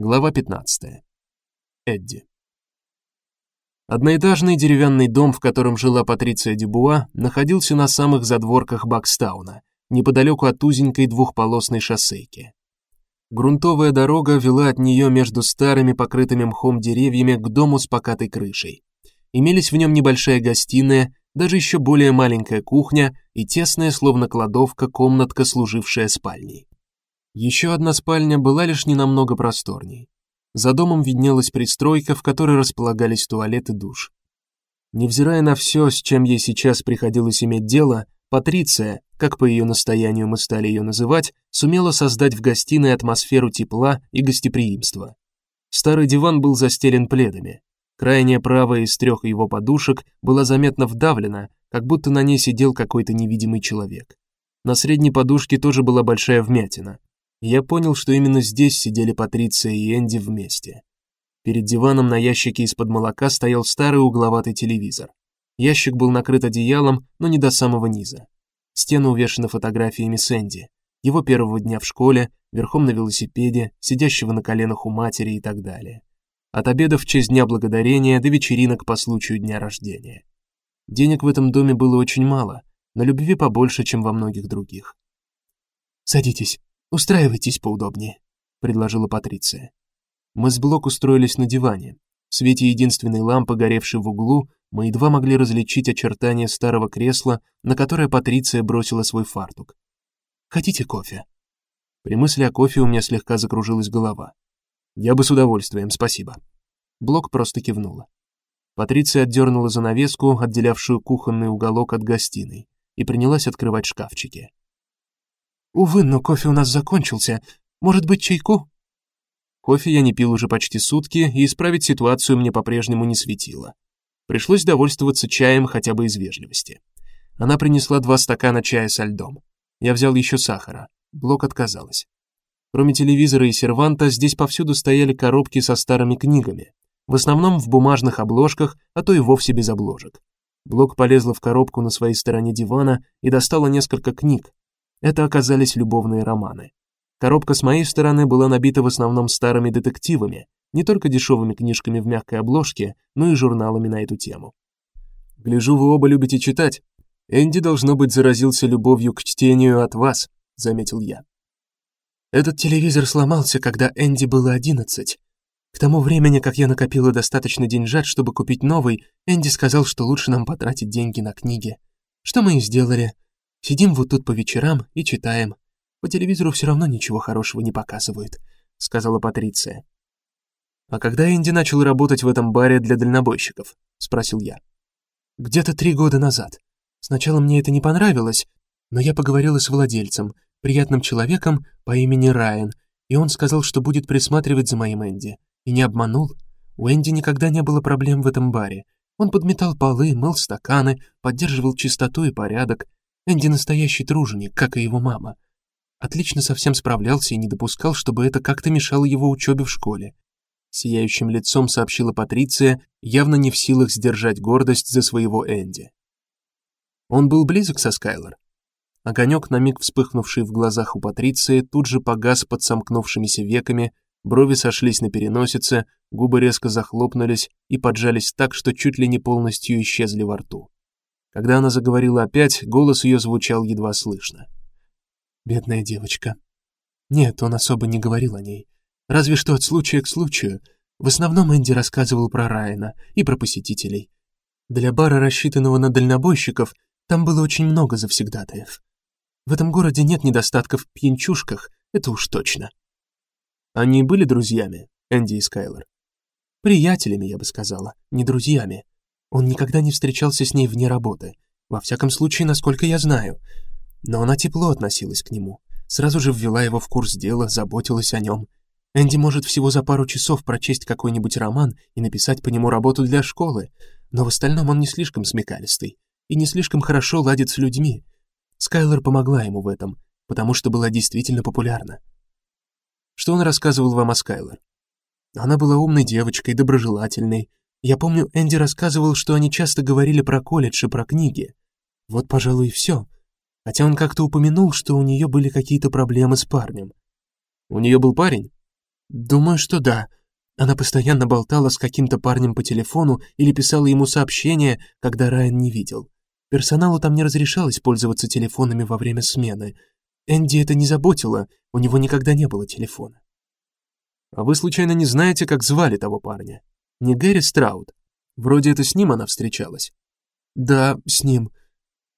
Глава 15. Эдди. Одноэтажный деревянный дом, в котором жила Патриция Дюбуа, находился на самых задворках Бакстауна, неподалеку от узенькой двухполосной шоссейки. Грунтовая дорога вела от нее между старыми покрытыми мхом деревьями к дому с покатой крышей. Имелись в нем небольшая гостиная, даже еще более маленькая кухня и тесная, словно кладовка, комнатка, служившая спальней. Еще одна спальня была лишь не намного просторней. За домом виднелась пристройка, в которой располагались туалет и душ. Невзирая на все, с чем ей сейчас приходилось иметь дело, Патриция, как по ее настоянию мы стали ее называть, сумела создать в гостиной атмосферу тепла и гостеприимства. Старый диван был застелен пледами. Крайняя правая из трех его подушек была заметно вдавлена, как будто на ней сидел какой-то невидимый человек. На средней подушке тоже была большая вмятина я понял, что именно здесь сидели Патриция и Энди вместе. Перед диваном на ящике из-под молока стоял старый угловатый телевизор. Ящик был накрыт одеялом, но не до самого низа. Стены увешаны фотографиями Сэнди, его первого дня в школе, верхом на велосипеде, сидящего на коленах у матери и так далее. От обеда в честь Дня Благодарения до вечеринок по случаю дня рождения. Денег в этом доме было очень мало, но любви побольше, чем во многих других. Садитесь, Устраивайтесь поудобнее, предложила Патриция. Мы с Блок устроились на диване. В свете единственной лампы, горевшей в углу, мы едва могли различить очертания старого кресла, на которое Патриция бросила свой фартук. Хотите кофе? При мысли о кофе у меня слегка закружилась голова. Я бы с удовольствием, спасибо. Блок просто кивнула. Патриция отдернула занавеску, отделявшую кухонный уголок от гостиной, и принялась открывать шкафчики. Увы, но кофе у нас закончился. Может быть, чайку? Кофе я не пил уже почти сутки, и исправить ситуацию мне по-прежнему не светило. Пришлось довольствоваться чаем хотя бы из вежливости. Она принесла два стакана чая со льдом. Я взял еще сахара. Блок отказалась. Кроме телевизора и серванта, здесь повсюду стояли коробки со старыми книгами, в основном в бумажных обложках, а то и вовсе без обложек. Блок полезла в коробку на своей стороне дивана и достала несколько книг, это оказались любовные романы. Коробка с моей стороны была набита в основном старыми детективами, не только дешевыми книжками в мягкой обложке, но и журналами на эту тему. Гляжу, вы оба любите читать. Энди должно быть заразился любовью к чтению от вас, заметил я. Этот телевизор сломался, когда Энди было одиннадцать. К тому времени, как я накопила достаточно деньжат, чтобы купить новый, Энди сказал, что лучше нам потратить деньги на книги. Что мы и сделали. Сидим вот тут по вечерам и читаем. По телевизору все равно ничего хорошего не показывают, сказала Патриция. А когда Энди начал работать в этом баре для дальнобойщиков? спросил я. Где-то три года назад. Сначала мне это не понравилось, но я поговорила с владельцем, приятным человеком по имени Райан, и он сказал, что будет присматривать за моим Энди. И не обманул. У Энди никогда не было проблем в этом баре. Он подметал полы, мыл стаканы, поддерживал чистоту и порядок, Энди настоящий труженик, как и его мама. Отлично со всем справлялся и не допускал, чтобы это как-то мешало его учебе в школе. Сияющим лицом сообщила Патриция, явно не в силах сдержать гордость за своего Энди. Он был близок со Скайлер. Огонек, на миг вспыхнувший в глазах у Патриции, тут же погас под сомкнувшимися веками, брови сошлись на переносице, губы резко захлопнулись и поджались так, что чуть ли не полностью исчезли во рту. Когда она заговорила опять, голос ее звучал едва слышно. Бедная девочка. Нет, он особо не говорил о ней. Разве что от случая к случаю. В основном Энди рассказывал про Райана и про посетителей. Для бара, рассчитанного на дальнобойщиков, там было очень много завсегдатаев. В этом городе нет недостатков в пьянчушках, это уж точно. Они были друзьями, Энди и Скайлер? Приятелями, я бы сказала, не друзьями. Он никогда не встречался с ней вне работы, во всяком случае, насколько я знаю. Но она тепло относилась к нему, сразу же ввела его в курс дела, заботилась о нем. Энди может всего за пару часов прочесть какой-нибудь роман и написать по нему работу для школы, но в остальном он не слишком смекалистый и не слишком хорошо ладит с людьми. Скайлер помогла ему в этом, потому что была действительно популярна. Что он рассказывал вам о Скайлер? Она была умной девочкой, доброжелательной, я помню, Энди рассказывал, что они часто говорили про колледж и про книги. Вот, пожалуй, и все. Хотя он как-то упомянул, что у нее были какие-то проблемы с парнем. У нее был парень? Думаю, что да. Она постоянно болтала с каким-то парнем по телефону или писала ему сообщения, когда Райан не видел. Персоналу там не разрешалось пользоваться телефонами во время смены. Энди это не заботило, у него никогда не было телефона. А вы случайно не знаете, как звали того парня? Не Гэри Страут? Вроде это с ним она встречалась. Да, с ним.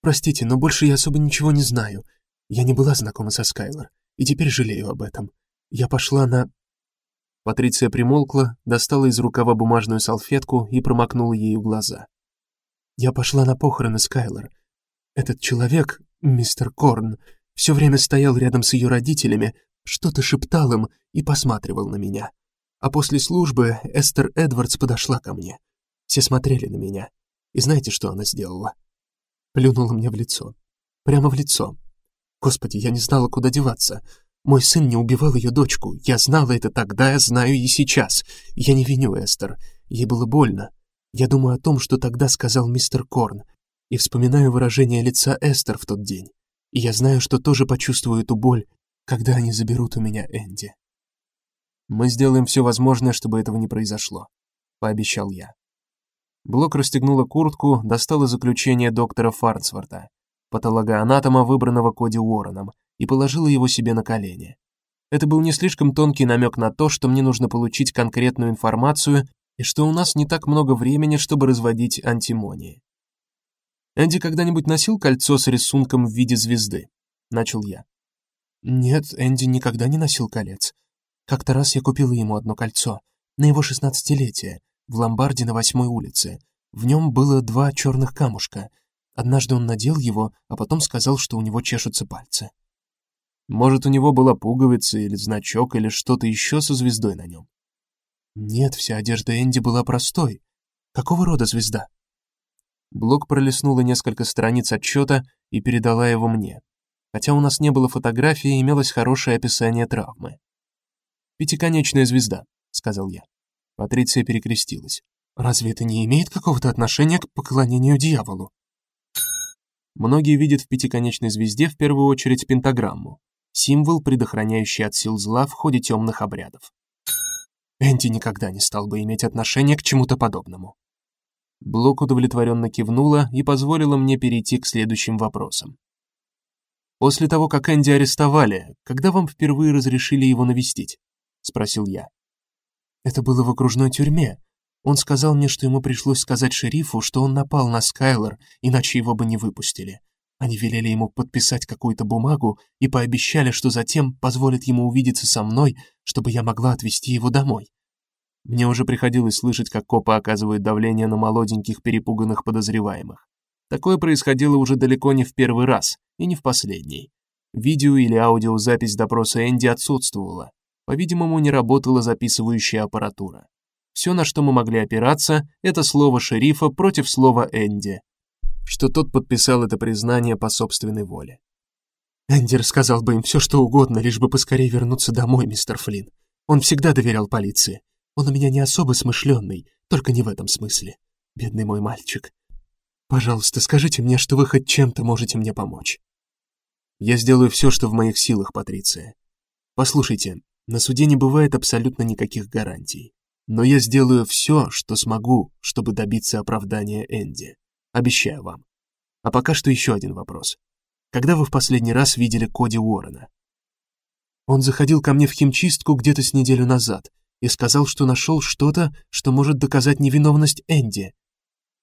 Простите, но больше я особо ничего не знаю. Я не была знакома со Скайлор, и теперь жалею об этом. Я пошла на Патриция примолкла, достала из рукава бумажную салфетку и промокнула ею глаза. Я пошла на похороны Скайлор. Этот человек, мистер Корн, все время стоял рядом с ее родителями, что-то шептал им и посматривал на меня. А после службы Эстер Эдвардс подошла ко мне. Все смотрели на меня. И знаете, что она сделала? Плюнула мне в лицо. Прямо в лицо. Господи, я не знала, куда деваться. Мой сын не убивал ее дочку. Я знала это тогда, я знаю и сейчас. Я не виню Эстер. Ей было больно. Я думаю о том, что тогда сказал мистер Корн, и вспоминаю выражение лица Эстер в тот день. И я знаю, что тоже почувствую эту боль, когда они заберут у меня Энди. Мы сделаем все возможное, чтобы этого не произошло, пообещал я. Блок расстегнула куртку, достала заключение доктора Фарнсворта, патологоанатома, выбранного Коди Уорреном, и положила его себе на колени. Это был не слишком тонкий намек на то, что мне нужно получить конкретную информацию и что у нас не так много времени, чтобы разводить антимонии. Энди когда-нибудь носил кольцо с рисунком в виде звезды, начал я. Нет, Энди никогда не носил колец. Как-то раз я купила ему одно кольцо на его шестнадцатилетие в ломбарде на восьмой улице. В нем было два черных камушка. Однажды он надел его, а потом сказал, что у него чешутся пальцы. Может, у него была пуговица или значок или что-то еще со звездой на нем. Нет, вся одежда Энди была простой. Какого рода звезда? Блок пролистнула несколько страниц отчета и передала его мне. Хотя у нас не было фотографии, имелось хорошее описание травмы. Пятиконечная звезда, сказал я. Патриция перекрестилась. Разве это не имеет какого-то отношения к поклонению дьяволу? Многие видят в пятиконечной звезде в первую очередь пентаграмму, символ, предохраняющий от сил зла в ходе темных обрядов. Энди никогда не стал бы иметь отношение к чему-то подобному. Блок удовлетворенно кивнула и позволила мне перейти к следующим вопросам. После того, как Энди арестовали, когда вам впервые разрешили его навестить? Спросил я. Это было в окружной тюрьме. Он сказал мне, что ему пришлось сказать шерифу, что он напал на Скайлор, иначе его бы не выпустили. Они велели ему подписать какую-то бумагу и пообещали, что затем позволят ему увидеться со мной, чтобы я могла отвезти его домой. Мне уже приходилось слышать, как копы оказывают давление на молоденьких перепуганных подозреваемых. Такое происходило уже далеко не в первый раз и не в последний. Видео или аудиозапись допроса Энди отсутствовала. По-видимому, не работала записывающая аппаратура. Все, на что мы могли опираться, это слово шерифа против слова Энди, что тот подписал это признание по собственной воле. Эндер сказал бы им все, что угодно, лишь бы поскорее вернуться домой, мистер Флинн. Он всегда доверял полиции. Он у меня не особо смышленый, только не в этом смысле. Бедный мой мальчик. Пожалуйста, скажите мне, что вы хоть чем-то можете мне помочь. Я сделаю все, что в моих силах, Патриция. Послушайте, на суде не бывает абсолютно никаких гарантий, но я сделаю все, что смогу, чтобы добиться оправдания Энди. Обещаю вам. А пока что еще один вопрос. Когда вы в последний раз видели Коди Уоррена? Он заходил ко мне в химчистку где-то с неделю назад и сказал, что нашел что-то, что может доказать невиновность Энди.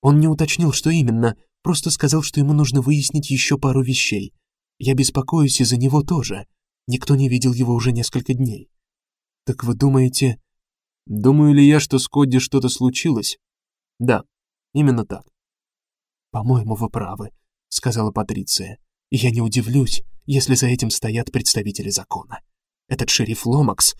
Он не уточнил, что именно, просто сказал, что ему нужно выяснить еще пару вещей. Я беспокоюсь из-за него тоже. Никто не видел его уже несколько дней. Так вы думаете, думаю ли я, что с Кодди что-то случилось? Да, именно так. По-моему, вы правы, сказала Патриция. И я не удивлюсь, если за этим стоят представители закона. Этот шериф Ломакс,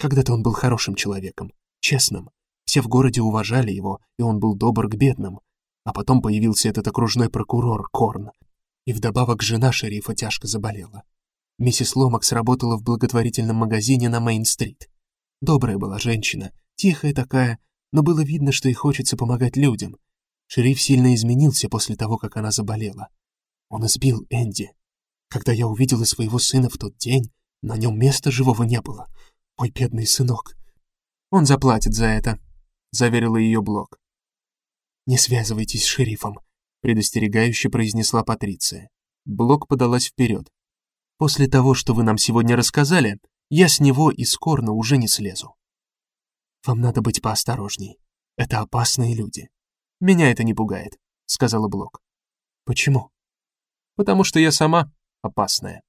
когда-то он был хорошим человеком, честным. Все в городе уважали его, и он был добр к бедным. А потом появился этот окружной прокурор Корн. И вдобавок жена шерифа тяжко заболела. Миссис Ломакс работала в благотворительном магазине на Мейн-стрит. Добрая была женщина, тихая такая, но было видно, что ей хочется помогать людям, Шериф сильно изменился после того, как она заболела. Он избил Энди. Когда я увидела своего сына в тот день, на нем места живого не было. Мой бедный сынок. Он заплатит за это, заверила ее Блок. Не связывайтесь с шерифом, предостерегающе произнесла Патриция. Блок подалась вперед. После того, что вы нам сегодня рассказали, я с него из Корна уже не слезу. Вам надо быть поосторожней. Это опасные люди. Меня это не пугает, сказала Блок. Почему? Потому что я сама опасная.